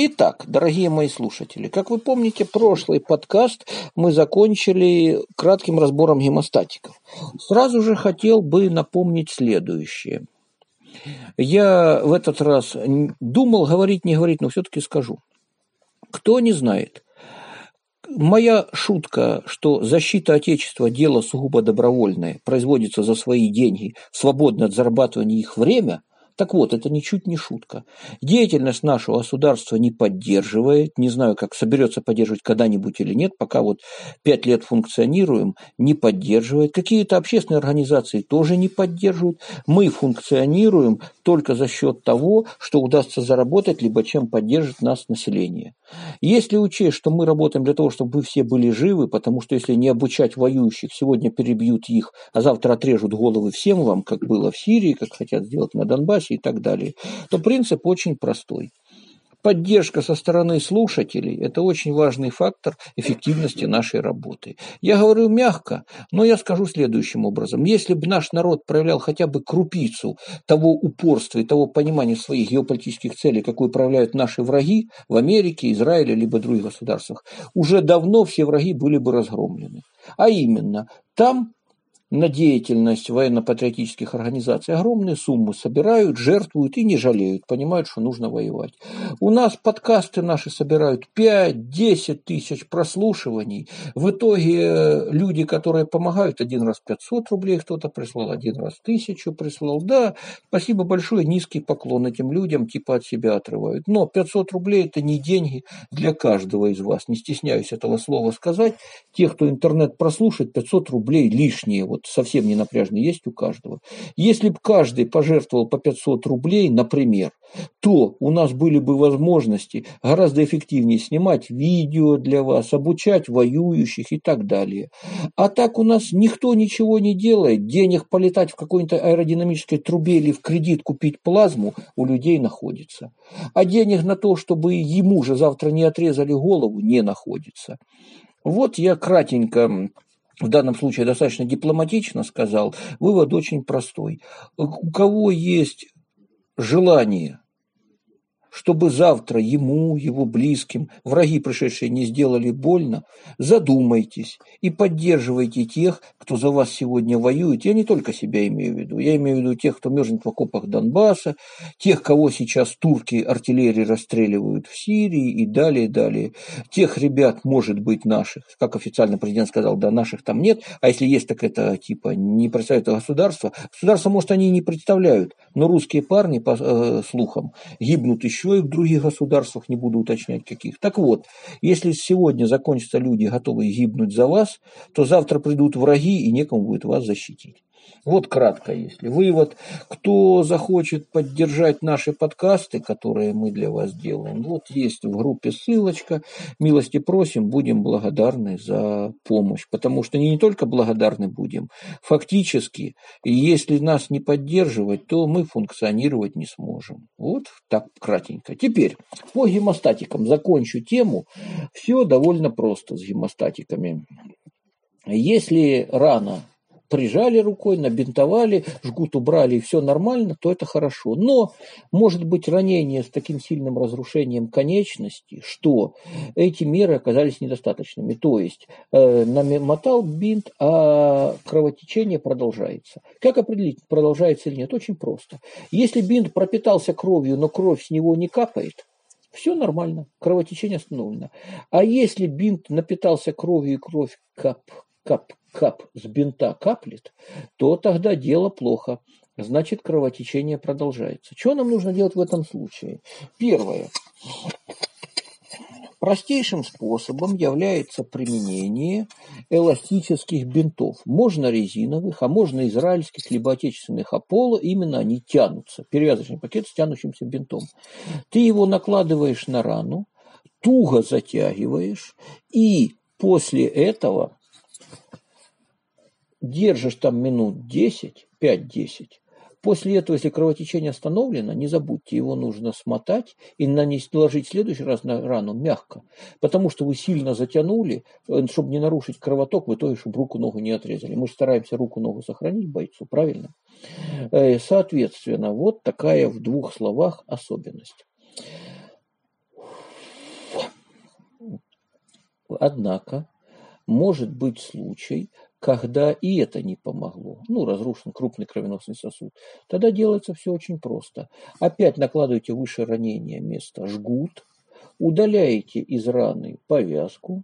Итак, дорогие мои слушатели, как вы помните, прошлый подкаст мы закончили кратким разбором гемостатиков. Сразу же хотел бы напомнить следующее. Я в этот раз думал говорить, не говорить, но все-таки скажу. Кто не знает, моя шутка, что защита Отечества – дело сугубо добровольное, производится за свои деньги, свободно от зарабатывания их время – так вот, это ничуть не шутка. Деятельность нашего государства не поддерживает, не знаю, как соберется поддерживать когда-нибудь или нет, пока вот пять лет функционируем, не поддерживает. Какие-то общественные организации тоже не поддерживают. Мы функционируем только за счет того, что удастся заработать, либо чем поддержит нас население. Если учесть, что мы работаем для того, чтобы вы все были живы, потому что если не обучать воюющих, сегодня перебьют их, а завтра отрежут головы всем вам, как было в Сирии, как хотят сделать на Донбассе, и так далее, то принцип очень простой. Поддержка со стороны слушателей – это очень важный фактор эффективности нашей работы. Я говорю мягко, но я скажу следующим образом. Если бы наш народ проявлял хотя бы крупицу того упорства и того понимания своих геополитических целей, какую проявляют наши враги в Америке, Израиле, либо других государствах, уже давно все враги были бы разгромлены. А именно, там на деятельность военно-патриотических организаций огромные суммы собирают, жертвуют и не жалеют, понимают, что нужно воевать. У нас подкасты наши собирают 5-10 тысяч прослушиваний. В итоге э, люди, которые помогают, один раз 500 рублей кто-то прислал, один раз тысячу прислал. Да, спасибо большое, низкий поклон этим людям, типа от себя отрывают. Но 500 рублей это не деньги для каждого из вас. Не стесняюсь этого слова сказать. Те, кто интернет прослушает, 500 рублей лишние. Вот вот совсем не напряжный, есть у каждого. Если бы каждый пожертвовал по 500 рублей, например, то у нас были бы возможности гораздо эффективнее снимать видео для вас, обучать воюющих и так далее. А так у нас никто ничего не делает. Денег полетать в какой-то аэродинамической трубе или в кредит купить плазму у людей находится. А денег на то, чтобы ему же завтра не отрезали голову, не находится. Вот я кратенько в данном случае достаточно дипломатично сказал, вывод очень простой. У кого есть желание чтобы завтра ему, его близким, враги, пришедшие, не сделали больно, задумайтесь и поддерживайте тех, кто за вас сегодня воюет. Я не только себя имею в виду, я имею в виду тех, кто мерзнет в окопах Донбасса, тех, кого сейчас турки артиллерии расстреливают в Сирии и далее, далее. Тех ребят, может быть, наших, как официально президент сказал, да, наших там нет, а если есть, так это типа не представляют государство. Государство, может, они и не представляют, но русские парни, по э, слухам, гибнут еще еще и в других государствах, не буду уточнять каких. Так вот, если сегодня закончатся люди, готовые гибнуть за вас, то завтра придут враги и некому будет вас защитить. Вот кратко, если вывод. Кто захочет поддержать наши подкасты, которые мы для вас делаем, вот есть в группе ссылочка. Милости просим, будем благодарны за помощь. Потому что не, только благодарны будем, фактически, если нас не поддерживать, то мы функционировать не сможем. Вот так кратенько. Теперь по гемостатикам закончу тему. Все довольно просто с гемостатиками. Если рана прижали рукой, набинтовали, жгут убрали, и все нормально, то это хорошо. Но может быть ранение с таким сильным разрушением конечности, что эти меры оказались недостаточными. То есть э, намотал бинт, а кровотечение продолжается. Как определить, продолжается или нет? Очень просто. Если бинт пропитался кровью, но кровь с него не капает, все нормально, кровотечение остановлено. А если бинт напитался кровью и кровь кап, кап, кап с бинта каплет, то тогда дело плохо. Значит, кровотечение продолжается. Что нам нужно делать в этом случае? Первое. Простейшим способом является применение эластических бинтов. Можно резиновых, а можно израильских, либо отечественных Аполло. Именно они тянутся. Перевязочный пакет с тянущимся бинтом. Ты его накладываешь на рану, туго затягиваешь, и после этого держишь там минут 10, 5-10, После этого, если кровотечение остановлено, не забудьте, его нужно смотать и нанести, наложить в следующий раз на рану мягко. Потому что вы сильно затянули, э, чтобы не нарушить кровоток, в итоге, чтобы руку-ногу не отрезали. Мы же стараемся руку-ногу сохранить бойцу, правильно? Э, соответственно, вот такая в двух словах особенность. однако, может быть случай, когда и это не помогло, ну, разрушен крупный кровеносный сосуд, тогда делается все очень просто. Опять накладываете выше ранения место жгут, удаляете из раны повязку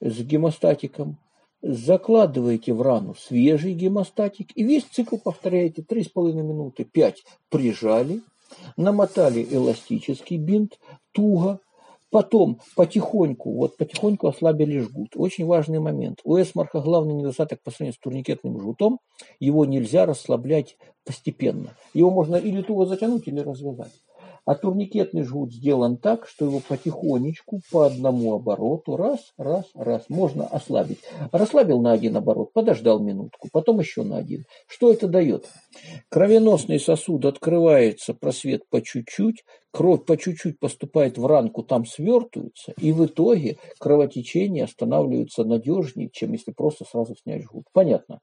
с гемостатиком, закладываете в рану свежий гемостатик и весь цикл повторяете 3,5 минуты, 5 прижали, намотали эластический бинт туго, Потом потихоньку, вот потихоньку ослабили жгут. Очень важный момент. У эсмарха главный недостаток по сравнению с турникетным жгутом, его нельзя расслаблять постепенно. Его можно или туго затянуть, или развязать. А турникетный жгут сделан так, что его потихонечку по одному обороту, раз, раз, раз, можно ослабить. Расслабил на один оборот, подождал минутку, потом еще на один. Что это дает? Кровеносный сосуд открывается, просвет по чуть-чуть, кровь по чуть-чуть поступает в ранку, там свертывается, и в итоге кровотечение останавливается надежнее, чем если просто сразу снять жгут. Понятно?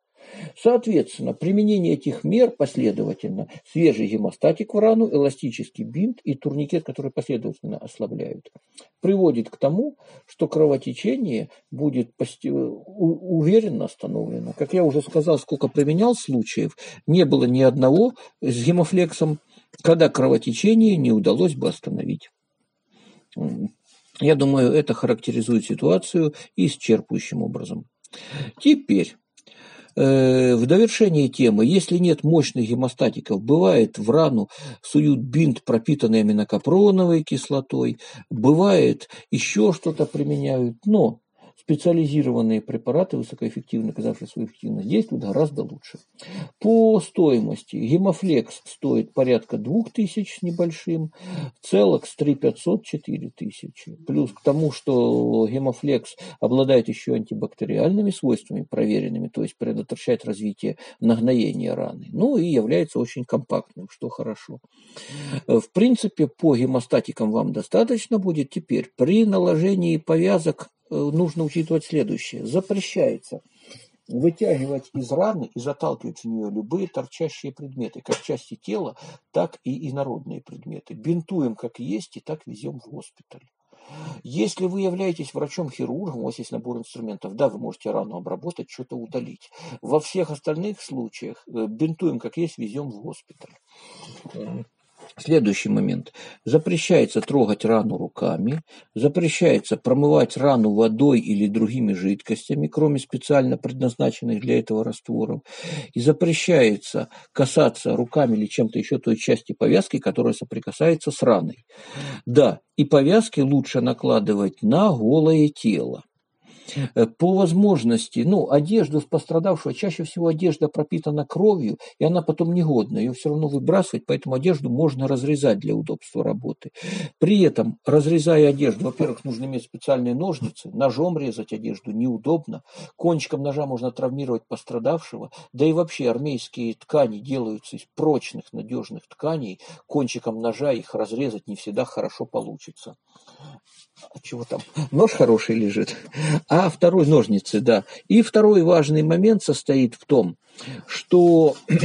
Соответственно, применение этих мер последовательно, свежий гемостатик в рану, эластический бинт и турникет, который последовательно ослабляют, приводит к тому, что кровотечение будет уверенно остановлено. Как я уже сказал, сколько применял случаев, не было ни одного с гемофлексом, когда кровотечение не удалось бы остановить. Я думаю, это характеризует ситуацию исчерпывающим образом. Теперь в довершении темы, если нет мощных гемостатиков, бывает в рану суют бинт, пропитанный аминокапроновой кислотой, бывает еще что-то применяют, но специализированные препараты, высокоэффективно оказавшие свою эффективность, действуют гораздо лучше. По стоимости гемофлекс стоит порядка 2000 с небольшим, целокс 3500 4000. Плюс к тому, что гемофлекс обладает еще антибактериальными свойствами проверенными, то есть предотвращает развитие нагноения раны. Ну и является очень компактным, что хорошо. В принципе, по гемостатикам вам достаточно будет теперь. При наложении повязок Э, нужно учитывать следующее. Запрещается вытягивать из раны и заталкивать в нее любые торчащие предметы, как части тела, так и инородные предметы. Бинтуем как есть и так везем в госпиталь. Если вы являетесь врачом-хирургом, у вас есть набор инструментов, да, вы можете рану обработать, что-то удалить. Во всех остальных случаях э, бинтуем как есть, везем в госпиталь. Следующий момент. Запрещается трогать рану руками, запрещается промывать рану водой или другими жидкостями, кроме специально предназначенных для этого растворов, и запрещается касаться руками или чем-то еще той части повязки, которая соприкасается с раной. Да, и повязки лучше накладывать на голое тело. Э, по возможности, ну, одежду пострадавшего, чаще всего одежда пропитана кровью, и она потом негодна, ее все равно выбрасывать, поэтому одежду можно разрезать для удобства работы. При этом, разрезая одежду, во-первых, нужно иметь специальные ножницы, ножом резать одежду неудобно, кончиком ножа можно травмировать пострадавшего, да и вообще армейские ткани делаются из прочных, надежных тканей, кончиком ножа их разрезать не всегда хорошо получится. А чего там? Нож хороший лежит. А второй ножницы, да. И второй важный момент состоит в том, что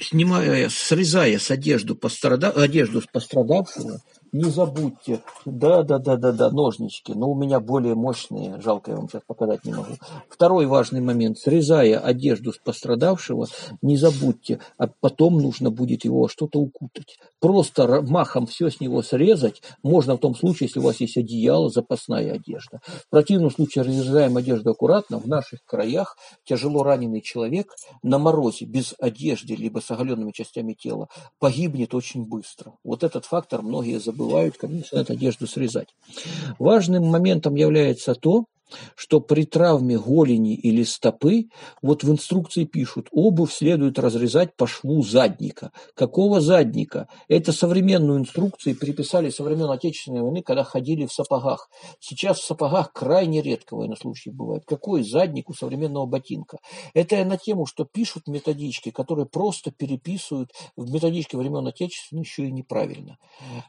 снимая, срезая с одежду, пострадав... одежду с пострадавшего, не забудьте, да, да, да, да, да, ножнички, но у меня более мощные, жалко, я вам сейчас показать не могу. Второй важный момент, срезая одежду с пострадавшего, не забудьте, а потом нужно будет его что-то укутать. Просто махом все с него срезать можно в том случае, если у вас есть одеяло, запасная одежда. В противном случае разрезаем одежду аккуратно, в наших краях тяжело раненый человек на морозе без одежды, либо с оголенными частями тела погибнет очень быстро. Вот этот фактор многие забывают забывают, как начинают одежду срезать. Важным моментом является то, что при травме голени или стопы, вот в инструкции пишут, обувь следует разрезать по шву задника. Какого задника? Это современную инструкцию приписали со времен Отечественной войны, когда ходили в сапогах. Сейчас в сапогах крайне редко военнослужащие бывают. Какой задник у современного ботинка? Это на тему, что пишут методички, которые просто переписывают в методичке времен Отечественной еще и неправильно.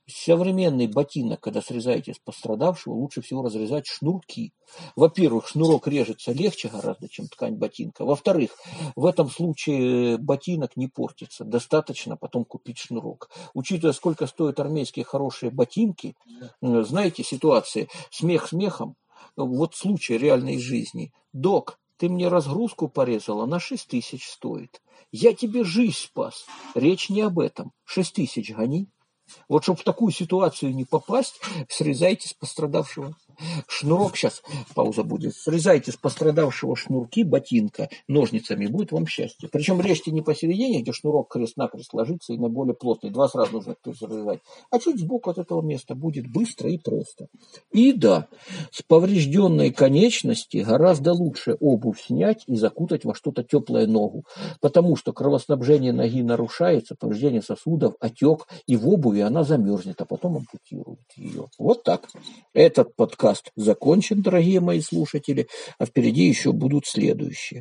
Современный ботинок, когда срезаете с пострадавшего, лучше всего разрезать шнурки. Во-первых, шнурок режется легче гораздо, чем ткань ботинка. Во-вторых, в этом случае ботинок не портится. Достаточно потом купить шнурок. Учитывая, сколько стоят армейские хорошие ботинки, знаете ситуации, смех смехом, вот случай реальной жизни. Док, ты мне разгрузку порезала, на 6 тысяч стоит. Я тебе жизнь спас. Речь не об этом. 6 тысяч гони. Вот чтобы в такую ситуацию не попасть, срезайте с пострадавшего шнурок, сейчас пауза будет, срезайте с пострадавшего шнурки ботинка ножницами, будет вам счастье. Причем режьте не посередине, где шнурок крест-накрест ложится и на более плотный, два сразу нужно срезать, а чуть сбоку от этого места будет быстро и просто. И да, с поврежденной конечности гораздо лучше обувь снять и закутать во что-то теплое ногу, потому что кровоснабжение ноги нарушается, повреждение сосудов, отек, и в обуви она замерзнет, а потом ампутируют ее. Вот так. Этот подкаст закончен, дорогие мои слушатели, а впереди еще будут следующие.